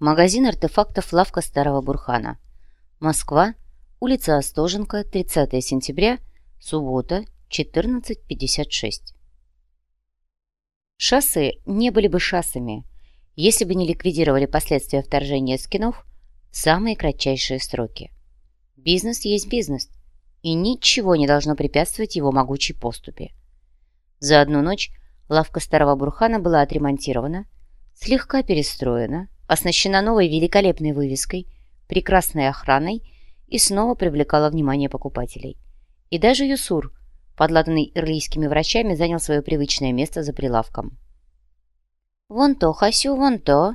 Магазин артефактов «Лавка Старого Бурхана». Москва, улица Остоженко, 30 сентября, суббота, 14.56. Шассы не были бы шассами, если бы не ликвидировали последствия вторжения скинов в самые кратчайшие сроки. Бизнес есть бизнес, и ничего не должно препятствовать его могучей поступе. За одну ночь лавка Старого Бурхана была отремонтирована, слегка перестроена, оснащена новой великолепной вывеской, прекрасной охраной и снова привлекала внимание покупателей. И даже Юсур, подлатанный ирлийскими врачами, занял свое привычное место за прилавком. «Вон то, Хасю, вон то!»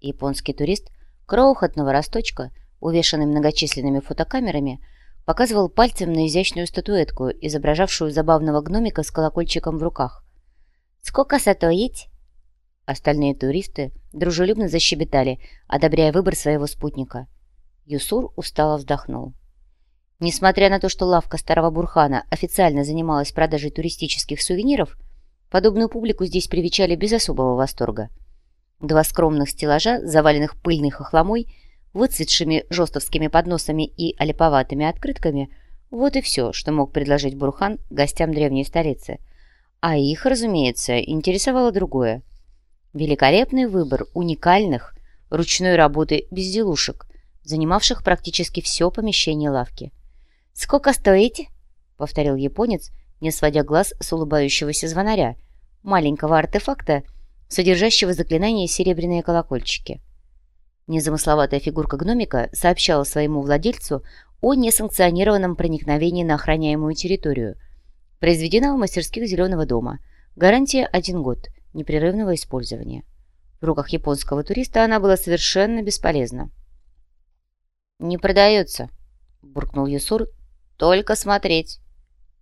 Японский турист, крохотного росточка, увешанный многочисленными фотокамерами, показывал пальцем на изящную статуэтку, изображавшую забавного гномика с колокольчиком в руках. «Сколько сатоить?» Остальные туристы дружелюбно защебетали, одобряя выбор своего спутника. Юсур устало вздохнул. Несмотря на то, что лавка Старого Бурхана официально занималась продажей туристических сувениров, подобную публику здесь привечали без особого восторга. Два скромных стеллажа, заваленных пыльной хохломой, выцветшими жестовскими подносами и олиповатыми открытками – вот и все, что мог предложить Бурхан гостям древней столицы. А их, разумеется, интересовало другое – Великолепный выбор уникальных, ручной работы безделушек, занимавших практически все помещение лавки. «Сколько стоите?» — повторил японец, не сводя глаз с улыбающегося звонаря, маленького артефакта, содержащего заклинание «Серебряные колокольчики». Незамысловатая фигурка гномика сообщала своему владельцу о несанкционированном проникновении на охраняемую территорию. Произведена в мастерских Зеленого дома. Гарантия один год непрерывного использования. В руках японского туриста она была совершенно бесполезна. «Не продается», — буркнул Юсур. «Только смотреть».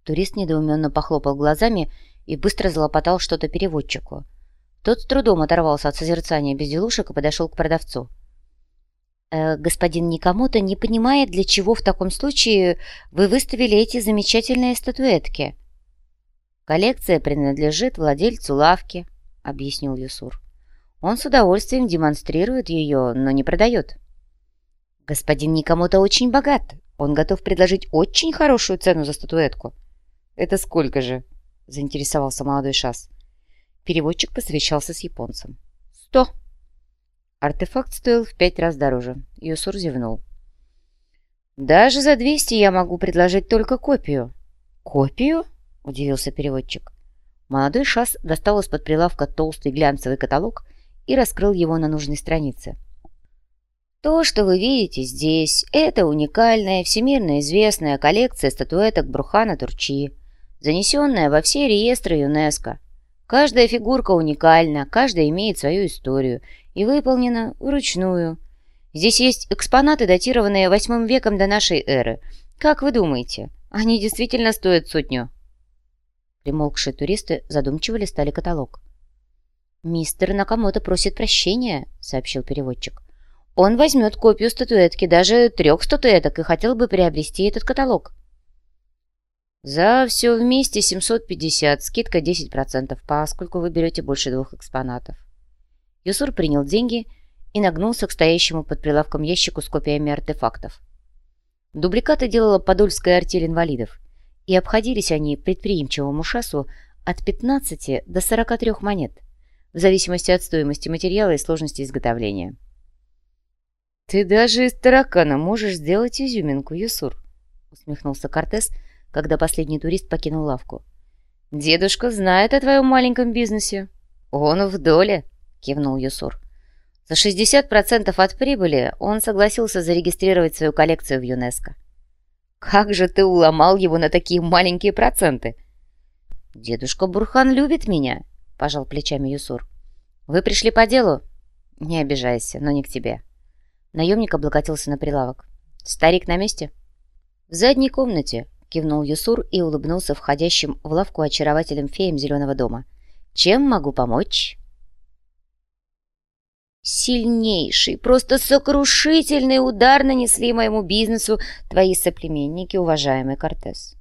Турист недоуменно похлопал глазами и быстро залопотал что-то переводчику. Тот с трудом оторвался от созерцания безделушек и подошел к продавцу. «Э, «Господин Никомото не понимает, для чего в таком случае вы выставили эти замечательные статуэтки». «Коллекция принадлежит владельцу лавки», объяснил Юсур. «Он с удовольствием демонстрирует ее, но не продает». «Господин Никому-то очень богат. Он готов предложить очень хорошую цену за статуэтку». «Это сколько же?» — заинтересовался молодой шас. Переводчик посвящался с японцем. «Сто». Артефакт стоил в пять раз дороже. Юсур зевнул. «Даже за двести я могу предложить только копию». «Копию?» — удивился переводчик. Молодой шас достал из-под прилавка толстый глянцевый каталог и раскрыл его на нужной странице. То, что вы видите здесь, это уникальная, всемирно известная коллекция статуэток Брухана Турчи, занесенная во все реестры ЮНЕСКО. Каждая фигурка уникальна, каждая имеет свою историю и выполнена вручную. Здесь есть экспонаты, датированные восьмым веком до нашей эры. Как вы думаете, они действительно стоят сотню? Примолкшие туристы задумчиво листали каталог. «Мистер Накамото просит прощения», — сообщил переводчик. «Он возьмет копию статуэтки, даже трех статуэток, и хотел бы приобрести этот каталог». «За все вместе 750, скидка 10%, поскольку вы берете больше двух экспонатов». Юсур принял деньги и нагнулся к стоящему под прилавком ящику с копиями артефактов. Дубликаты делала подольская артель инвалидов и обходились они предприимчивому шасу от 15 до 43 монет, в зависимости от стоимости материала и сложности изготовления. «Ты даже из таракана можешь сделать изюминку, Юсур», усмехнулся Кортес, когда последний турист покинул лавку. «Дедушка знает о твоем маленьком бизнесе». «Он в доле», — кивнул Юсур. «За 60% от прибыли он согласился зарегистрировать свою коллекцию в ЮНЕСКО. Как же ты уломал его на такие маленькие проценты?» «Дедушка Бурхан любит меня», — пожал плечами Юсур. «Вы пришли по делу?» «Не обижайся, но не к тебе». Наемник облокотился на прилавок. «Старик на месте?» «В задней комнате», — кивнул Юсур и улыбнулся входящим в лавку очарователем феям Зеленого дома. «Чем могу помочь?» Сильнейший, просто сокрушительный удар нанесли моему бизнесу твои соплеменники, уважаемый Кортес.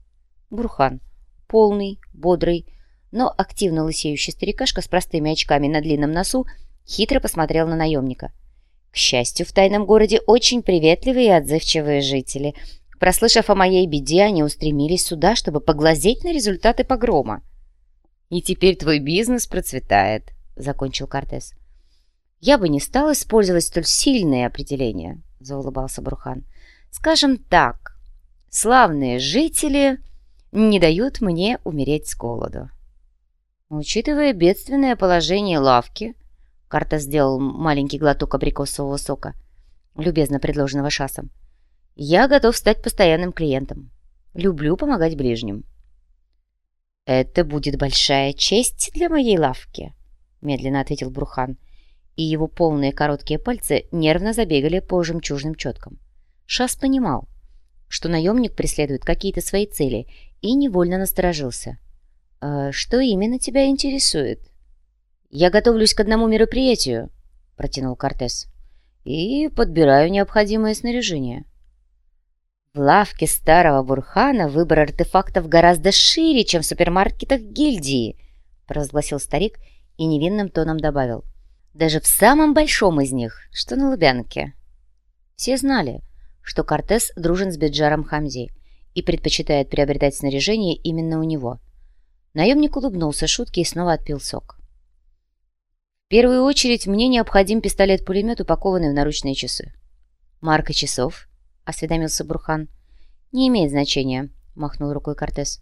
Бурхан, полный, бодрый, но активно лысеющий старикашка с простыми очками на длинном носу, хитро посмотрел на наемника. К счастью, в тайном городе очень приветливые и отзывчивые жители. Прослышав о моей беде, они устремились сюда, чтобы поглазеть на результаты погрома. «И теперь твой бизнес процветает», — закончил Кортес. «Я бы не стал использовать столь сильные определения», — заулыбался Брухан. «Скажем так, славные жители не дают мне умереть с голоду». Учитывая бедственное положение лавки, Карта сделал маленький глоток абрикосового сока, любезно предложенного шасом. «Я готов стать постоянным клиентом. Люблю помогать ближним». «Это будет большая честь для моей лавки», — медленно ответил Брухан, и его полные короткие пальцы нервно забегали по жемчужным четкам. Шас понимал, что наемник преследует какие-то свои цели, и невольно насторожился. «А «Что именно тебя интересует?» «Я готовлюсь к одному мероприятию», — протянул Кортес, «и подбираю необходимое снаряжение». В лавке старого Бурхана выбор артефактов гораздо шире, чем в супермаркетах гильдии, провозгласил старик и невинным тоном добавил. Даже в самом большом из них, что на Лубянке. Все знали, что Кортес дружен с Беджаром Хамзи и предпочитает приобретать снаряжение именно у него. Наемник улыбнулся шутке и снова отпил сок первую очередь мне необходим пистолет-пулемет, упакованный в наручные часы. «Марка часов?» — осведомился Брухан. «Не имеет значения», — махнул рукой Кортес.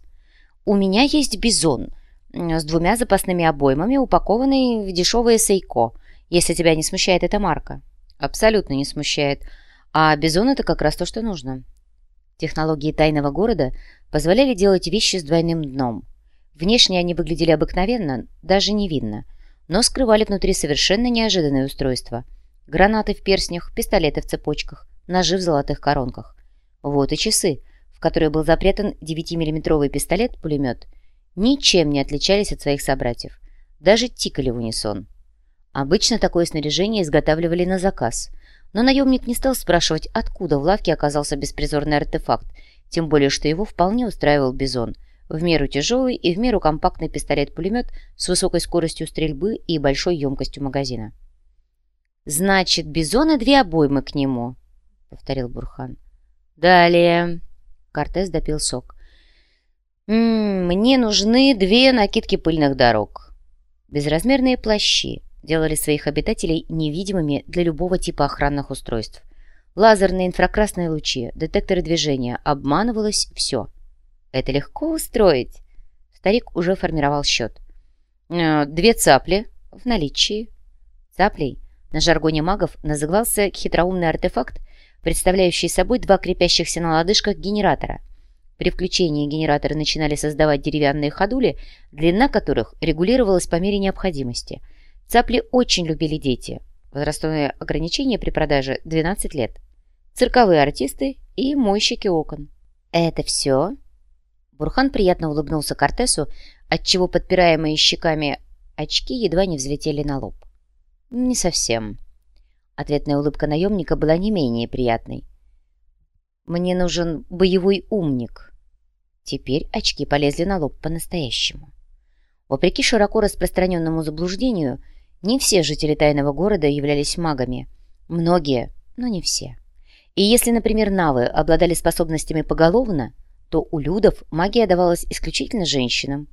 «У меня есть бизон с двумя запасными обоймами, упакованный в дешевое сейко, если тебя не смущает эта марка». «Абсолютно не смущает. А бизон — это как раз то, что нужно». Технологии тайного города позволяли делать вещи с двойным дном. Внешне они выглядели обыкновенно, даже невинно — но скрывали внутри совершенно неожиданное устройство. Гранаты в перстнях, пистолеты в цепочках, ножи в золотых коронках. Вот и часы, в которые был запрятан 9-миллиметровый пистолет-пулемет, ничем не отличались от своих собратьев. Даже тикали в унисон. Обычно такое снаряжение изготавливали на заказ, но наемник не стал спрашивать, откуда в лавке оказался беспризорный артефакт, тем более, что его вполне устраивал Бизон – в меру тяжелый и в меру компактный пистолет-пулемет с высокой скоростью стрельбы и большой емкостью магазина. «Значит, Бизон и две обоймы к нему», — повторил Бурхан. «Далее...» — Кортес допил сок. «М -м, «Мне нужны две накидки пыльных дорог. Безразмерные плащи делали своих обитателей невидимыми для любого типа охранных устройств. Лазерные инфракрасные лучи, детекторы движения, обманывалось все — это легко устроить. Старик уже формировал счет. Э, две цапли в наличии. Цаплей на жаргоне магов назывался хитроумный артефакт, представляющий собой два крепящихся на лодыжках генератора. При включении генераторы начинали создавать деревянные ходули, длина которых регулировалась по мере необходимости. Цапли очень любили дети. Возрастное ограничение при продаже 12 лет. Цирковые артисты и мойщики окон. «Это все?» Бурхан приятно улыбнулся Кортесу, отчего подпираемые щеками очки едва не взлетели на лоб. «Не совсем». Ответная улыбка наемника была не менее приятной. «Мне нужен боевой умник». Теперь очки полезли на лоб по-настоящему. Вопреки широко распространенному заблуждению, не все жители тайного города являлись магами. Многие, но не все. И если, например, навы обладали способностями поголовно, то у людов магия давалась исключительно женщинам.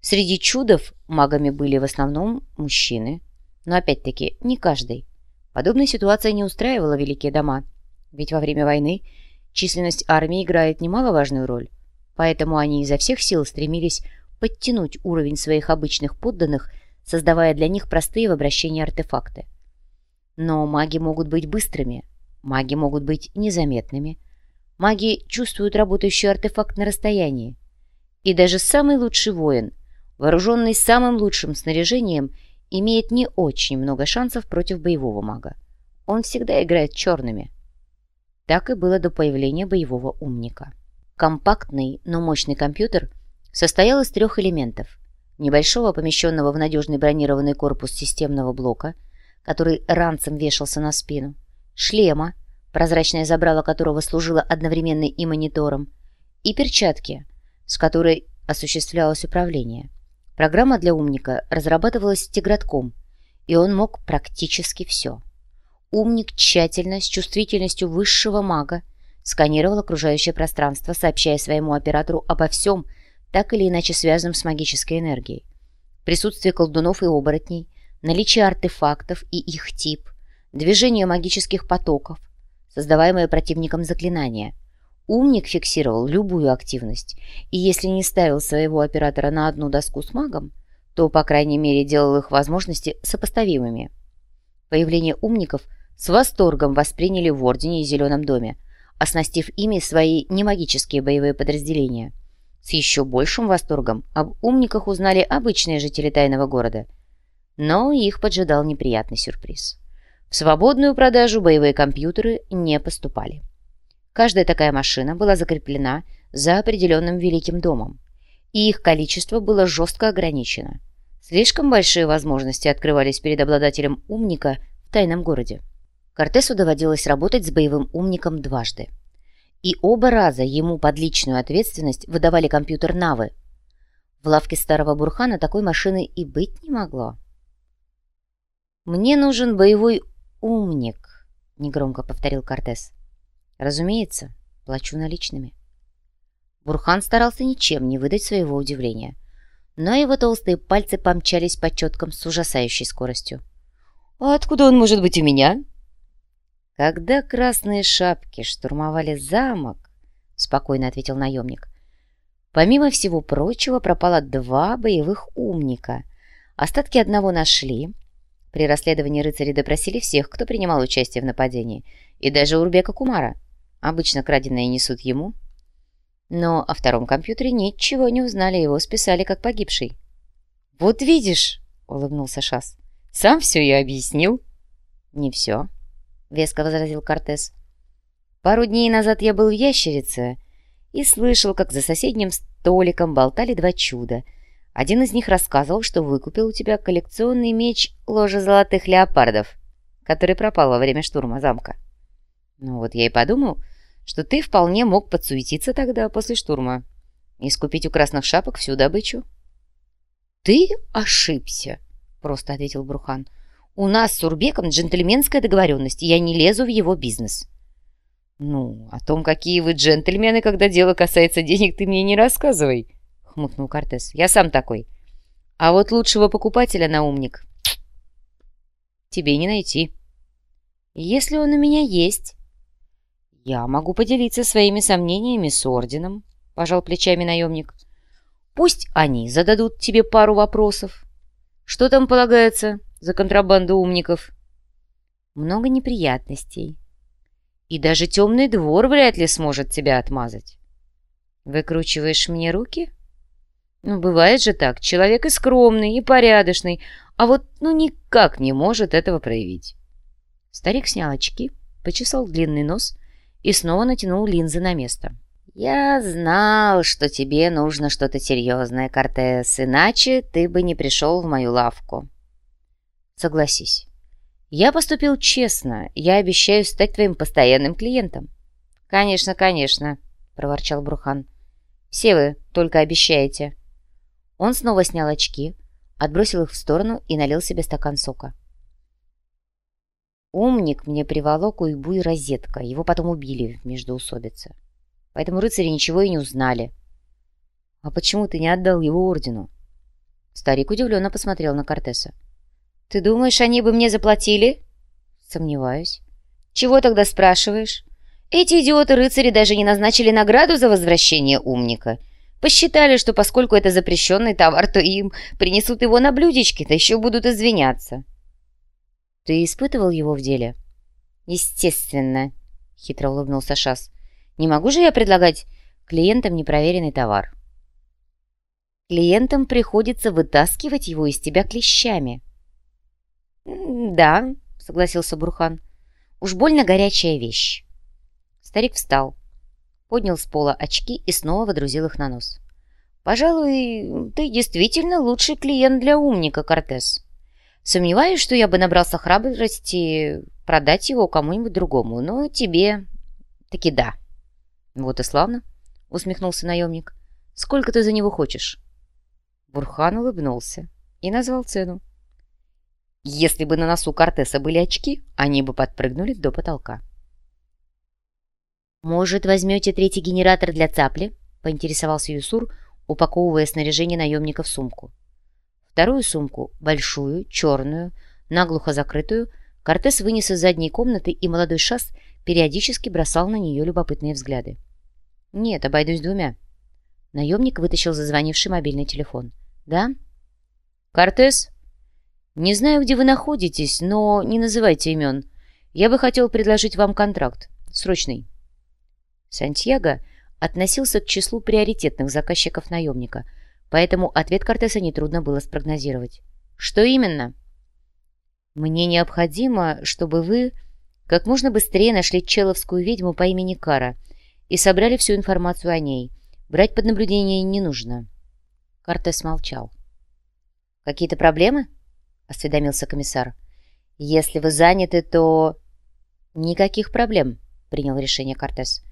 Среди чудов магами были в основном мужчины. Но опять-таки не каждый. Подобная ситуация не устраивала великие дома. Ведь во время войны численность армии играет немаловажную роль. Поэтому они изо всех сил стремились подтянуть уровень своих обычных подданных, создавая для них простые в обращении артефакты. Но маги могут быть быстрыми, маги могут быть незаметными – Маги чувствуют работающий артефакт на расстоянии. И даже самый лучший воин, вооруженный самым лучшим снаряжением, имеет не очень много шансов против боевого мага. Он всегда играет черными. Так и было до появления боевого умника. Компактный, но мощный компьютер состоял из трех элементов. Небольшого, помещенного в надежный бронированный корпус системного блока, который ранцем вешался на спину, шлема, прозрачное забрало которого служило одновременно и монитором, и перчатки, с которой осуществлялось управление. Программа для умника разрабатывалась тигратком, и он мог практически все. Умник тщательно, с чувствительностью высшего мага, сканировал окружающее пространство, сообщая своему оператору обо всем, так или иначе связанном с магической энергией. Присутствие колдунов и оборотней, наличие артефактов и их тип, движение магических потоков, создаваемые противником заклинания. Умник фиксировал любую активность, и если не ставил своего оператора на одну доску с магом, то, по крайней мере, делал их возможности сопоставимыми. Появление умников с восторгом восприняли в Ордене и Зеленом доме, оснастив ими свои немагические боевые подразделения. С еще большим восторгом об умниках узнали обычные жители тайного города. Но их поджидал неприятный сюрприз. В свободную продажу боевые компьютеры не поступали. Каждая такая машина была закреплена за определенным великим домом, и их количество было жестко ограничено. Слишком большие возможности открывались перед обладателем умника в тайном городе. Кортесу доводилось работать с боевым умником дважды. И оба раза ему под личную ответственность выдавали компьютер Навы. В лавке старого Бурхана такой машины и быть не могло. «Мне нужен боевой умник», — негромко повторил Кортес. «Разумеется, плачу наличными». Бурхан старался ничем не выдать своего удивления, но его толстые пальцы помчались по четкам с ужасающей скоростью. «А откуда он может быть у меня?» «Когда красные шапки штурмовали замок», — спокойно ответил наемник, «помимо всего прочего пропало два боевых умника. Остатки одного нашли. При расследовании рыцари допросили всех, кто принимал участие в нападении, и даже Урбека Кумара. Обычно краденые несут ему. Но о втором компьютере ничего не узнали, его списали как погибший». «Вот видишь», — улыбнулся Шас, — «сам все я объяснил». «Не все», веско возразил Кортес. «Пару дней назад я был в ящерице и слышал, как за соседним столиком болтали два чуда. Один из них рассказывал, что выкупил у тебя коллекционный меч ложа золотых леопардов, который пропал во время штурма замка. Ну вот я и подумал, что ты вполне мог подсуетиться тогда после штурма и скупить у красных шапок всю добычу». «Ты ошибся», — просто ответил Брухан. У нас с Урбеком джентльменская договоренность, я не лезу в его бизнес». «Ну, о том, какие вы джентльмены, когда дело касается денег, ты мне не рассказывай», — хмыкнул Кортес. «Я сам такой. А вот лучшего покупателя на умник тебе не найти. Если он у меня есть, я могу поделиться своими сомнениями с орденом», — пожал плечами наемник. «Пусть они зададут тебе пару вопросов. Что там полагается?» За контрабанду умников. Много неприятностей. И даже темный двор вряд ли сможет тебя отмазать. Выкручиваешь мне руки? Ну, бывает же так. Человек и скромный, и порядочный, а вот ну никак не может этого проявить. Старик снял очки, почесал длинный нос и снова натянул линзы на место. «Я знал, что тебе нужно что-то серьезное, Кортес, иначе ты бы не пришел в мою лавку. Согласись. Я поступил честно. Я обещаю стать твоим постоянным клиентом. Конечно, конечно, проворчал Брухан. Все вы только обещаете. Он снова снял очки, отбросил их в сторону и налил себе стакан сока. Умник мне приволок уйбу и розетка. Его потом убили в междоусобице. Поэтому рыцари ничего и не узнали. А почему ты не отдал его ордену? Старик удивленно посмотрел на Кортеса. «Ты думаешь, они бы мне заплатили?» «Сомневаюсь». «Чего тогда спрашиваешь?» «Эти идиоты-рыцари даже не назначили награду за возвращение умника. Посчитали, что поскольку это запрещенный товар, то им принесут его на блюдечке, да еще будут извиняться». «Ты испытывал его в деле?» «Естественно», — хитро улыбнулся Шас. «Не могу же я предлагать клиентам непроверенный товар?» «Клиентам приходится вытаскивать его из тебя клещами». «Да», — согласился Бурхан. «Уж больно горячая вещь». Старик встал, поднял с пола очки и снова водрузил их на нос. «Пожалуй, ты действительно лучший клиент для умника, Кортес. Сомневаюсь, что я бы набрался храбрости продать его кому-нибудь другому, но тебе таки да». «Вот и славно», — усмехнулся наемник. «Сколько ты за него хочешь?» Бурхан улыбнулся и назвал цену. Если бы на носу Кортеса были очки, они бы подпрыгнули до потолка. «Может, возьмете третий генератор для цапли?» — поинтересовался Юсур, упаковывая снаряжение наемника в сумку. Вторую сумку, большую, черную, наглухо закрытую, Кортес вынес из задней комнаты, и молодой шас периодически бросал на нее любопытные взгляды. «Нет, обойдусь двумя». Наемник вытащил зазвонивший мобильный телефон. «Да?» «Кортес?» «Не знаю, где вы находитесь, но не называйте имен. Я бы хотел предложить вам контракт. Срочный». Сантьяго относился к числу приоритетных заказчиков наемника, поэтому ответ Кортеса нетрудно было спрогнозировать. «Что именно?» «Мне необходимо, чтобы вы как можно быстрее нашли человскую ведьму по имени Кара и собрали всю информацию о ней. Брать под наблюдение не нужно». Кортес молчал. «Какие-то проблемы?» — осведомился комиссар. «Если вы заняты, то...» «Никаких проблем», — принял решение Кортес.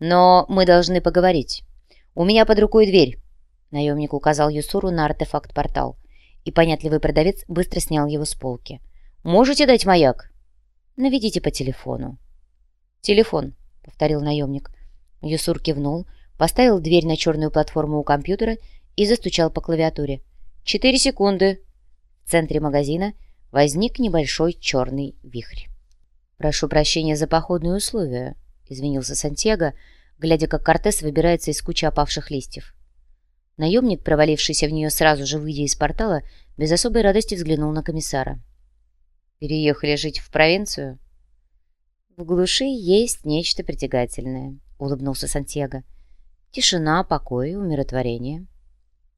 «Но мы должны поговорить. У меня под рукой дверь». Наемник указал Юсуру на артефакт-портал, и понятливый продавец быстро снял его с полки. «Можете дать маяк?» «Наведите по телефону». «Телефон», — повторил наемник. Юсур кивнул, поставил дверь на черную платформу у компьютера и застучал по клавиатуре. «Четыре секунды». В центре магазина возник небольшой черный вихрь. «Прошу прощения за походные условия», — извинился Сантьяго, глядя, как Кортес выбирается из кучи опавших листьев. Наемник, провалившийся в нее сразу же, выйдя из портала, без особой радости взглянул на комиссара. «Переехали жить в провинцию?» «В глуши есть нечто притягательное», — улыбнулся Сантьяго. «Тишина, покой, умиротворение».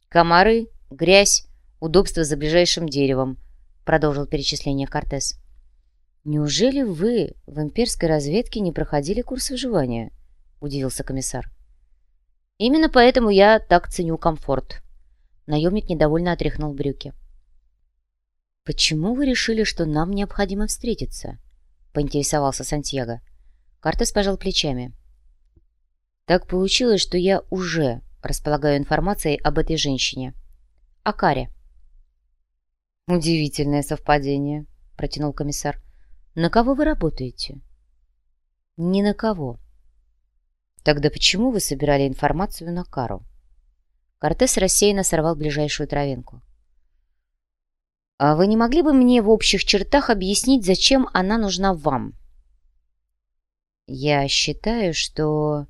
«Комары, грязь, удобство за ближайшим деревом», — продолжил перечисление Кортес. «Неужели вы в имперской разведке не проходили курс выживания?» — удивился комиссар. «Именно поэтому я так ценю комфорт». Наемник недовольно отряхнул брюки. «Почему вы решили, что нам необходимо встретиться?» — поинтересовался Сантьяго. Кортес пожал плечами. «Так получилось, что я уже располагаю информацией об этой женщине. О Каре». «Удивительное совпадение», — протянул комиссар. «На кого вы работаете?» «Ни на кого». «Тогда почему вы собирали информацию на Кару?» Кортес рассеянно сорвал ближайшую травинку. «А вы не могли бы мне в общих чертах объяснить, зачем она нужна вам?» «Я считаю, что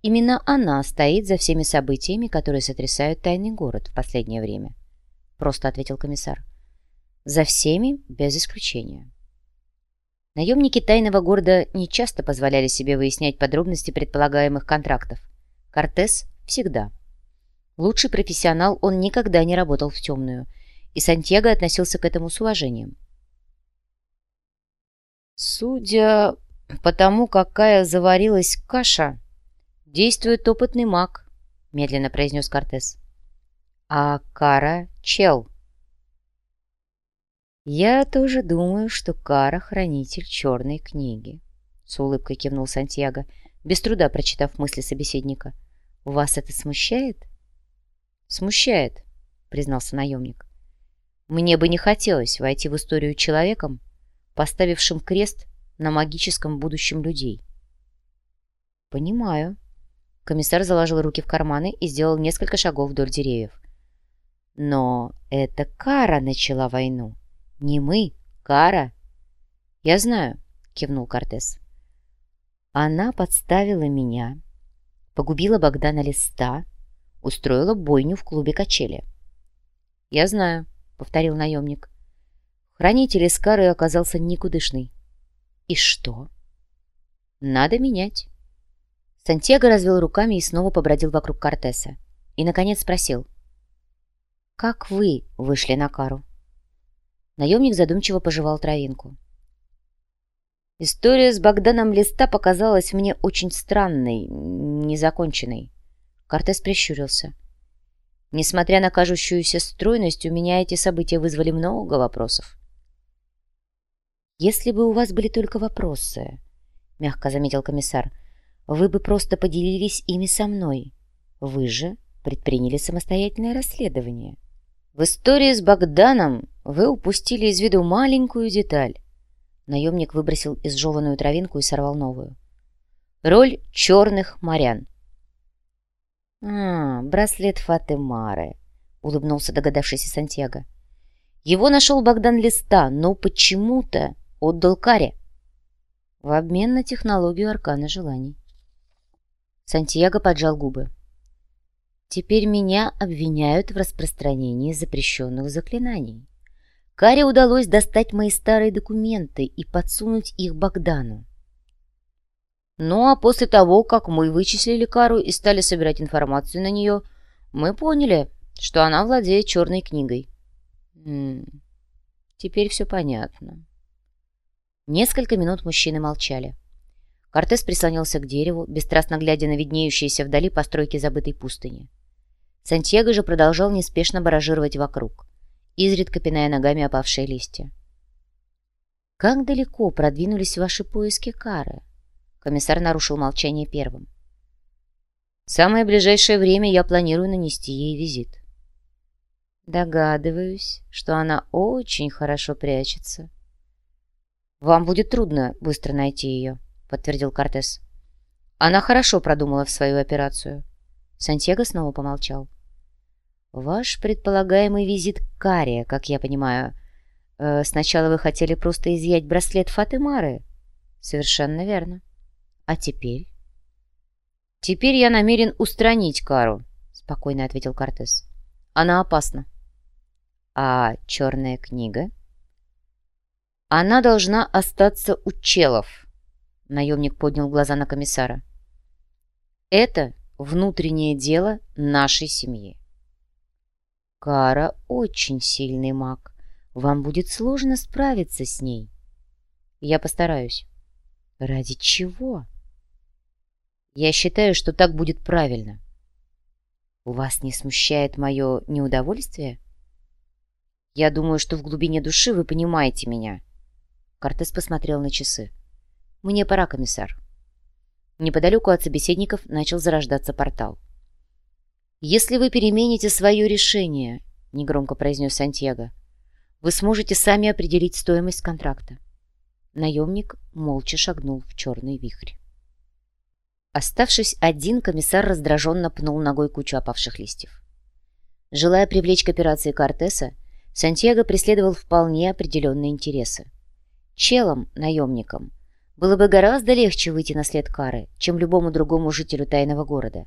именно она стоит за всеми событиями, которые сотрясают тайный город в последнее время», — просто ответил комиссар. За всеми, без исключения. Наемники тайного города не часто позволяли себе выяснять подробности предполагаемых контрактов. Кортес всегда. Лучший профессионал он никогда не работал в темную, и Сантьяго относился к этому с уважением. Судя по тому, какая заварилась каша, действует опытный маг, медленно произнес Кортес. А Кара — чел. «Я тоже думаю, что Кара — хранитель черной книги», — с улыбкой кивнул Сантьяго, без труда прочитав мысли собеседника. «Вас это смущает?» «Смущает», — признался наемник. «Мне бы не хотелось войти в историю человеком, поставившим крест на магическом будущем людей». «Понимаю». Комиссар заложил руки в карманы и сделал несколько шагов вдоль деревьев. «Но это Кара начала войну». «Не мы, Кара». «Я знаю», — кивнул Кортес. «Она подставила меня, погубила Богдана Листа, устроила бойню в клубе качели». «Я знаю», — повторил наемник. Хранитель из Кары оказался никудышный. «И что?» «Надо менять». Сантьяго развел руками и снова побродил вокруг Кортеса. И, наконец, спросил. «Как вы вышли на Кару?» Наемник задумчиво пожевал травинку. История с Богданом Листа показалась мне очень странной, незаконченной. Кортес прищурился. Несмотря на кажущуюся стройность, у меня эти события вызвали много вопросов. «Если бы у вас были только вопросы», — мягко заметил комиссар, — «вы бы просто поделились ими со мной. Вы же предприняли самостоятельное расследование». В истории с Богданом вы упустили из виду маленькую деталь. Наемник выбросил изжеванную травинку и сорвал новую. Роль черных морян. «А, браслет Фатемары», — улыбнулся догадавшийся Сантьяго. «Его нашел Богдан Листа, но почему-то отдал Каре в обмен на технологию аркана желаний». Сантьяго поджал губы. «Теперь меня обвиняют в распространении запрещенных заклинаний. Каре удалось достать мои старые документы и подсунуть их Богдану. Ну а после того, как мы вычислили Кару и стали собирать информацию на нее, мы поняли, что она владеет черной книгой. М -м, теперь все понятно. Несколько минут мужчины молчали. Кортес прислонился к дереву, бесстрастно глядя на виднеющиеся вдали постройки забытой пустыни. Сантьяго же продолжал неспешно баражировать вокруг, изредка пиная ногами опавшие листья. «Как далеко продвинулись ваши поиски Кары?» Комиссар нарушил молчание первым. Самое ближайшее время я планирую нанести ей визит. Догадываюсь, что она очень хорошо прячется. Вам будет трудно быстро найти ее, подтвердил Кортес. Она хорошо продумала в свою операцию. Сантьяго снова помолчал. Ваш предполагаемый визит к Каре, как я понимаю. Э, сначала вы хотели просто изъять браслет Фатымары? Совершенно верно. А теперь? Теперь я намерен устранить Кару, спокойно ответил Кортес. Она опасна. А черная книга? Она должна остаться у челов. Наемник поднял глаза на комиссара. Это внутреннее дело нашей семьи. Кара очень сильный маг. Вам будет сложно справиться с ней. Я постараюсь. Ради чего? Я считаю, что так будет правильно. Вас не смущает мое неудовольствие? Я думаю, что в глубине души вы понимаете меня. Кортес посмотрел на часы. Мне пора, комиссар. Неподалеку от собеседников начал зарождаться портал. «Если вы перемените свое решение», — негромко произнес Сантьяго, «вы сможете сами определить стоимость контракта». Наемник молча шагнул в черный вихрь. Оставшись один, комиссар раздраженно пнул ногой кучу опавших листьев. Желая привлечь к операции Кортеса, Сантьяго преследовал вполне определенные интересы. Челом, наемником, было бы гораздо легче выйти на след Кары, чем любому другому жителю тайного города.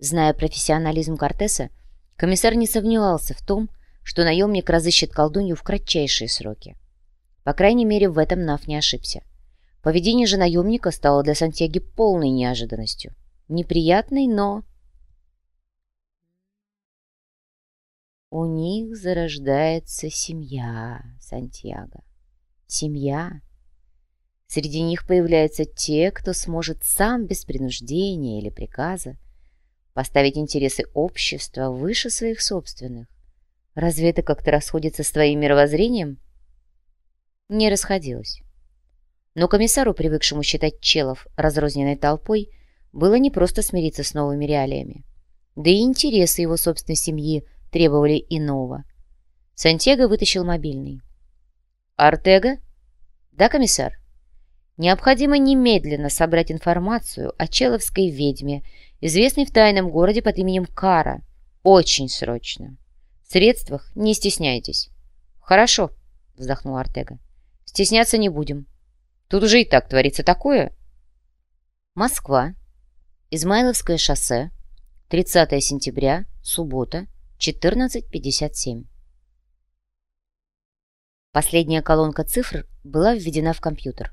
Зная профессионализм Кортеса, комиссар не сомневался в том, что наемник разыщет колдунью в кратчайшие сроки. По крайней мере, в этом Нав не ошибся. Поведение же наемника стало для Сантьяги полной неожиданностью. Неприятной, но... У них зарождается семья, Сантьяго. Семья. Среди них появляются те, кто сможет сам без принуждения или приказа поставить интересы общества выше своих собственных. Разве это как-то расходится с твоим мировоззрением? Не расходилось. Но комиссару, привыкшему считать челов разрозненной толпой, было не просто смириться с новыми реалиями. Да и интересы его собственной семьи требовали иного. Сантьяго вытащил мобильный. «Артега?» «Да, комиссар?» «Необходимо немедленно собрать информацию о человской ведьме, известной в тайном городе под именем Кара. Очень срочно. В средствах не стесняйтесь». «Хорошо», — вздохнул Артега. «Стесняться не будем. Тут уже и так творится такое. Москва. Измайловское шоссе. 30 сентября. Суббота. 14.57. Последняя колонка цифр была введена в компьютер.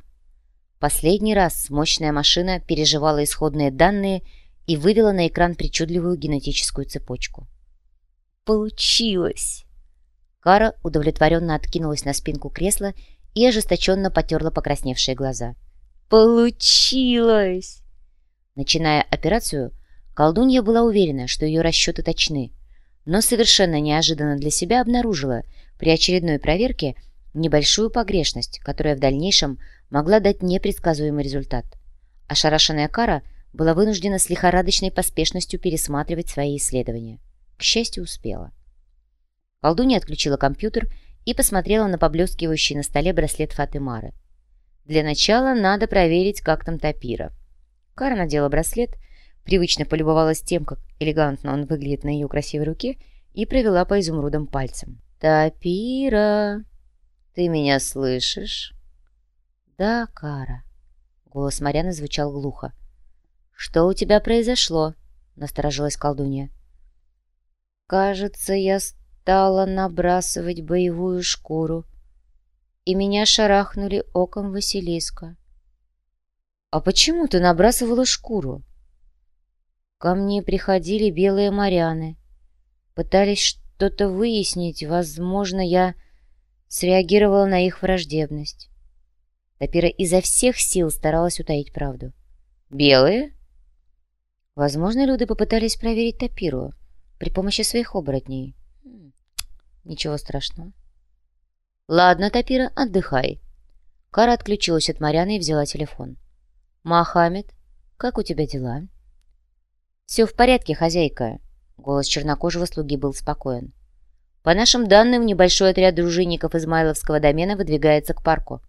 Последний раз мощная машина переживала исходные данные и вывела на экран причудливую генетическую цепочку. «Получилось!» Кара удовлетворенно откинулась на спинку кресла и ожесточенно потерла покрасневшие глаза. «Получилось!» Начиная операцию, колдунья была уверена, что ее расчеты точны, но совершенно неожиданно для себя обнаружила при очередной проверке небольшую погрешность, которая в дальнейшем могла дать непредсказуемый результат. Ошарашенная Кара была вынуждена с лихорадочной поспешностью пересматривать свои исследования. К счастью, успела. Колдунья отключила компьютер и посмотрела на поблескивающий на столе браслет Фатымары. Для начала надо проверить, как там Тапира. Кара надела браслет, привычно полюбовалась тем, как элегантно он выглядит на ее красивой руке, и провела по изумрудам пальцем. «Тапира, ты меня слышишь?» «Да, Кара». Голос Марьяны звучал глухо. «Что у тебя произошло?» — насторожилась колдунья. «Кажется, я стала набрасывать боевую шкуру, и меня шарахнули оком Василиска». «А почему ты набрасывала шкуру?» «Ко мне приходили белые моряны, пытались что-то выяснить, возможно, я среагировала на их враждебность». Тапира изо всех сил старалась утаить правду. «Белые?» Возможно, люди попытались проверить Тапиру при помощи своих оборотней. Ничего страшного. «Ладно, Тапира, отдыхай». Кара отключилась от Маряны и взяла телефон. «Мохаммед, как у тебя дела?» «Все в порядке, хозяйка», — голос чернокожего слуги был спокоен. «По нашим данным, небольшой отряд дружинников Измайловского домена выдвигается к парку».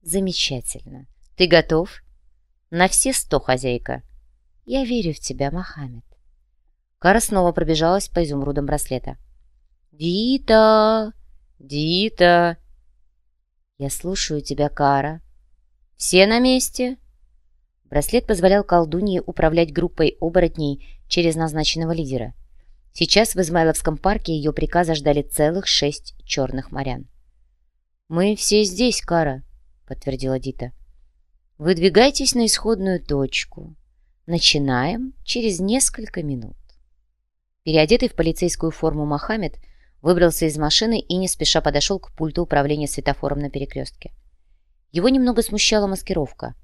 «Замечательно. Ты готов?» «На все сто, хозяйка». «Я верю в тебя, Мохаммед». Кара снова пробежалась по изумрудам браслета. «Дита! Дита!» «Я слушаю тебя, Кара. Все на месте?» Браслет позволял колдунье управлять группой оборотней через назначенного лидера. Сейчас в Измайловском парке ее приказа ждали целых шесть черных морян. «Мы все здесь, Кара», подтвердила Дита. «Выдвигайтесь на исходную точку. Начинаем через несколько минут». Переодетый в полицейскую форму Мохаммед выбрался из машины и не спеша подошел к пульту управления светофором на перекрестке. Его немного смущала маскировка.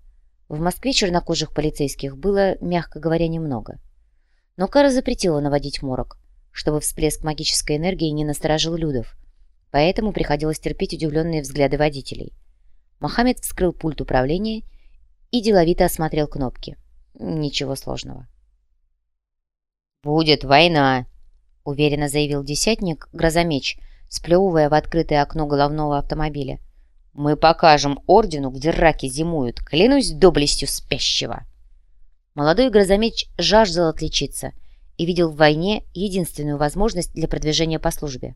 В Москве чернокожих полицейских было, мягко говоря, немного. Но Кара запретила наводить морок, чтобы всплеск магической энергии не насторожил Людов, поэтому приходилось терпеть удивленные взгляды водителей – Мохаммед вскрыл пульт управления и деловито осмотрел кнопки. Ничего сложного. «Будет война», — уверенно заявил десятник Грозомеч, сплевывая в открытое окно головного автомобиля. «Мы покажем ордену, где раки зимуют, клянусь доблестью спящего». Молодой Грозомеч жаждал отличиться и видел в войне единственную возможность для продвижения по службе.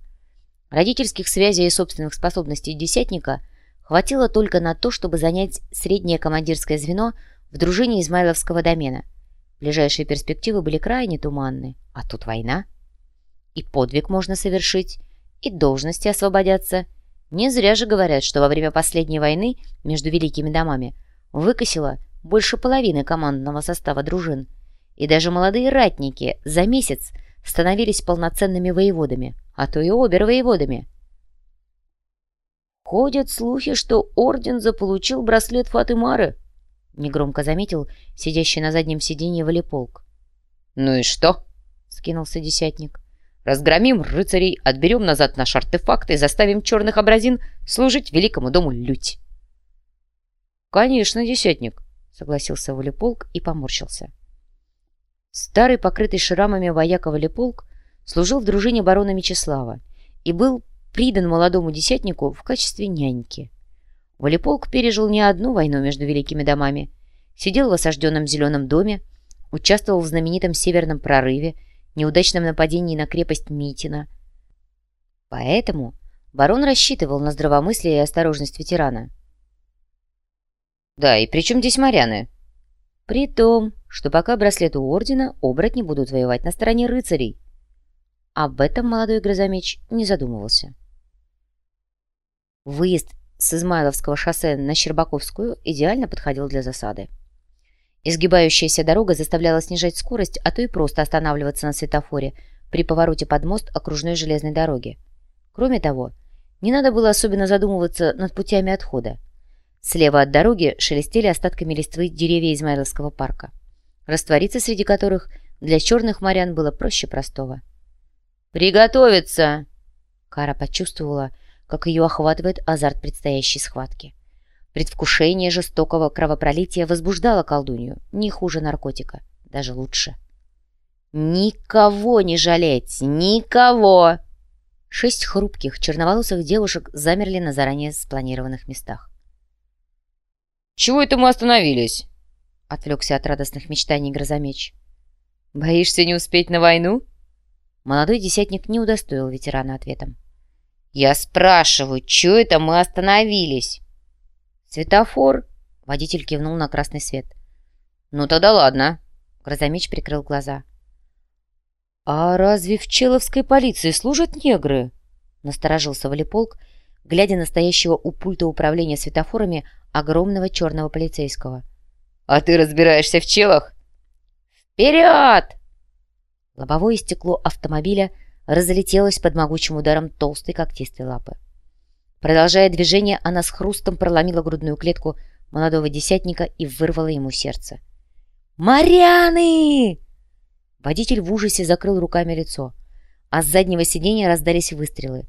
Родительских связей и собственных способностей десятника — хватило только на то, чтобы занять среднее командирское звено в дружине Измайловского домена. Ближайшие перспективы были крайне туманны, а тут война. И подвиг можно совершить, и должности освободятся. Не зря же говорят, что во время последней войны между великими домами выкосило больше половины командного состава дружин. И даже молодые ратники за месяц становились полноценными воеводами, а то и обер-воеводами. «Ходят слухи, что орден заполучил браслет Фатымары», — негромко заметил сидящий на заднем сиденье Валиполк. «Ну и что?» — скинулся десятник. «Разгромим рыцарей, отберем назад наш артефакт и заставим черных образин служить великому дому лють». «Конечно, десятник», — согласился Валиполк и поморщился. Старый, покрытый шрамами вояка Валиполк, служил в дружине барона Мечислава и был придан молодому десятнику в качестве няньки. Валиполк пережил не одну войну между великими домами, сидел в осажденном зеленом доме, участвовал в знаменитом северном прорыве, неудачном нападении на крепость Митина. Поэтому барон рассчитывал на здравомыслие и осторожность ветерана. «Да, и при чем здесь моряны?» «При том, что пока браслет у ордена, оборотни будут воевать на стороне рыцарей». Об этом молодой грозомеч не задумывался. Выезд с Измайловского шоссе на Щербаковскую идеально подходил для засады. Изгибающаяся дорога заставляла снижать скорость, а то и просто останавливаться на светофоре при повороте под мост окружной железной дороги. Кроме того, не надо было особенно задумываться над путями отхода. Слева от дороги шелестели остатками листвы деревья Измайловского парка, раствориться среди которых для черных морян было проще простого. «Приготовиться!» Кара почувствовала, как ее охватывает азарт предстоящей схватки. Предвкушение жестокого кровопролития возбуждало колдунью, не хуже наркотика, даже лучше. «Никого не жалеть! Никого!» Шесть хрупких, черноволосых девушек замерли на заранее спланированных местах. «Чего это мы остановились?» — отвлекся от радостных мечтаний Грозомеч. «Боишься не успеть на войну?» Молодой десятник не удостоил ветерана ответом. «Я спрашиваю, чего это мы остановились?» «Светофор!» — водитель кивнул на красный свет. «Ну тогда ладно». Грозомеч прикрыл глаза. «А разве в Человской полиции служат негры?» — насторожился Валиполк, глядя на стоящего у пульта управления светофорами огромного черного полицейского. «А ты разбираешься в челах?» «Вперед!» Лобовое стекло автомобиля разлетелось под могучим ударом толстой когтистой лапы. Продолжая движение, она с хрустом проломила грудную клетку молодого десятника и вырвала ему сердце. «Марианы!» Водитель в ужасе закрыл руками лицо, а с заднего сиденья раздались выстрелы.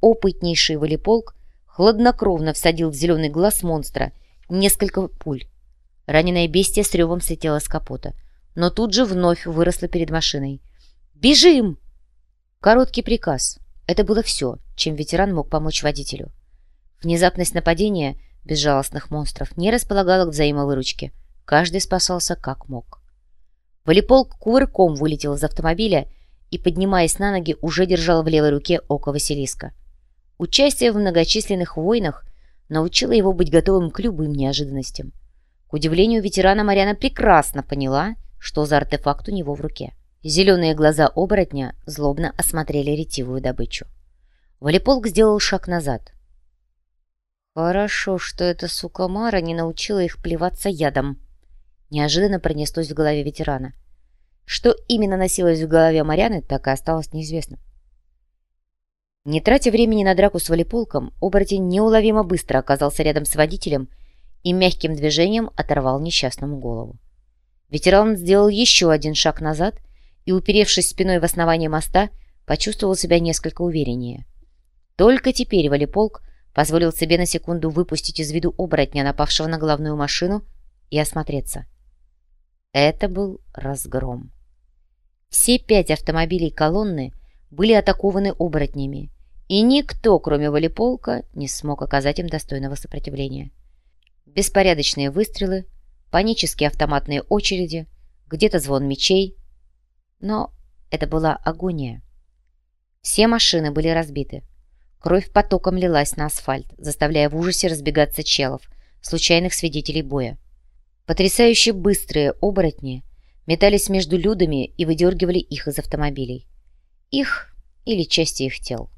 Опытнейший волеполк хладнокровно всадил в зеленый глаз монстра несколько пуль. Раненое бестие с ревом слетело с капота, но тут же вновь выросло перед машиной. «Бежим!» Короткий приказ. Это было все, чем ветеран мог помочь водителю. Внезапность нападения безжалостных монстров не располагала к взаимовыручке. Каждый спасался как мог. Волеполк кувырком вылетел из автомобиля и, поднимаясь на ноги, уже держал в левой руке око Василиска. Участие в многочисленных войнах научило его быть готовым к любым неожиданностям. К удивлению ветерана Марьяна прекрасно поняла, что за артефакт у него в руке. Зеленые глаза оборотня злобно осмотрели ретивую добычу. Валиполк сделал шаг назад. «Хорошо, что эта сука Мара не научила их плеваться ядом», неожиданно пронеслось в голове ветерана. Что именно носилось в голове Марьяны, так и осталось неизвестным. Не тратя времени на драку с валиполком, оборотень неуловимо быстро оказался рядом с водителем и мягким движением оторвал несчастному голову. Ветеран сделал еще один шаг назад и, уперевшись спиной в основание моста, почувствовал себя несколько увереннее. Только теперь валиполк позволил себе на секунду выпустить из виду оборотня, напавшего на главную машину, и осмотреться. Это был разгром. Все пять автомобилей колонны были атакованы оборотнями, и никто, кроме Валиполка, не смог оказать им достойного сопротивления. Беспорядочные выстрелы, панические автоматные очереди, где-то звон мечей. Но это была агония. Все машины были разбиты. Кровь потоком лилась на асфальт, заставляя в ужасе разбегаться челов, случайных свидетелей боя. Потрясающе быстрые оборотни метались между людами и выдергивали их из автомобилей. Их или части их тел.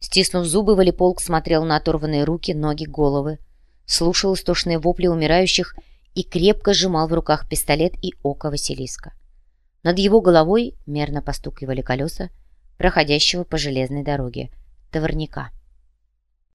Стиснув зубы, Валиполк смотрел на оторванные руки, ноги, головы, слушал истошные вопли умирающих и крепко сжимал в руках пистолет и око Василиска. Над его головой мерно постукивали колеса проходящего по железной дороге товарника.